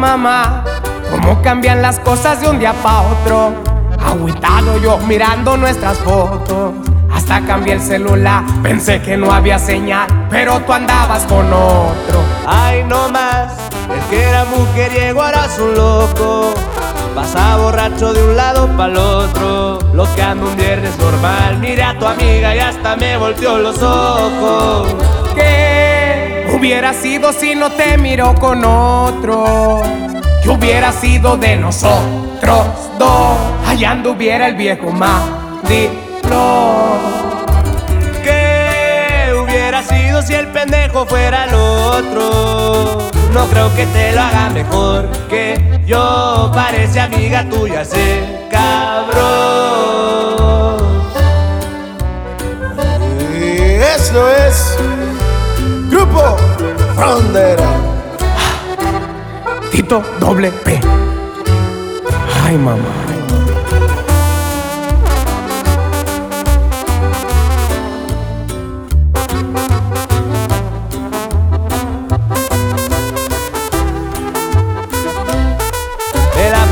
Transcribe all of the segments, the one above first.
mamá, cómo cambian las cosas de un día para otro. Agüitado yo mirando nuestras fotos. Hasta cambié el celular, pensé que no había señal, pero tú andabas con otro. Ay, no más, el que era mujeriego ahora es un loco. Pasa borracho de un lado para el otro. Lo que anda un viernes normal, mire a tu amiga y hasta me volteó los ojos. ¿Qué hubiera sido si no te miró con otro? ¿Qué hubiera sido de nosotros dos? Allá anduviera el viejo mandilón. ¿Qué hubiera sido si el pendejo fuera el otro? No creo que te lo haga mejor que yo. Parece amiga tuya ese cabrón. Y eso es Grupo Frontera. Tito doble P. Ay, mamá.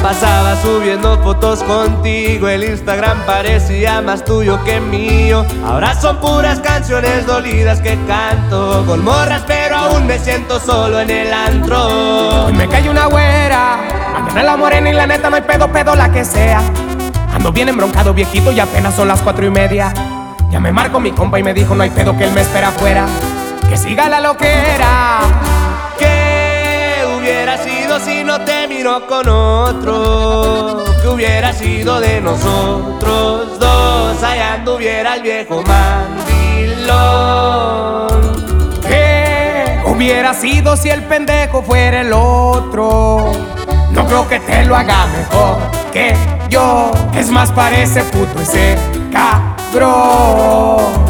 Pasaba subiendo fotos contigo. El Instagram parecía más tuyo que mío. Ahora son puras canciones dolidas que canto. Con morras, pero aún me siento solo en el antro. Hoy me cae una güera. Mañana la morena y la neta no hay pedo, pedo la que sea. Ando bien embroncado, viejito, y apenas son las cuatro y media. Ya me marco mi compa y me dijo no hay pedo que él me espera afuera. Que siga la loquera. ¿Qué hubiera sido si no te miró con otro? ¿Qué hubiera sido de nosotros dos? Allá anduviera el viejo mandilón. ¿Qué hubiera sido si el pendejo fuera el otro? No creo que te lo haga mejor que yo. Es más, parece puto ese cabrón.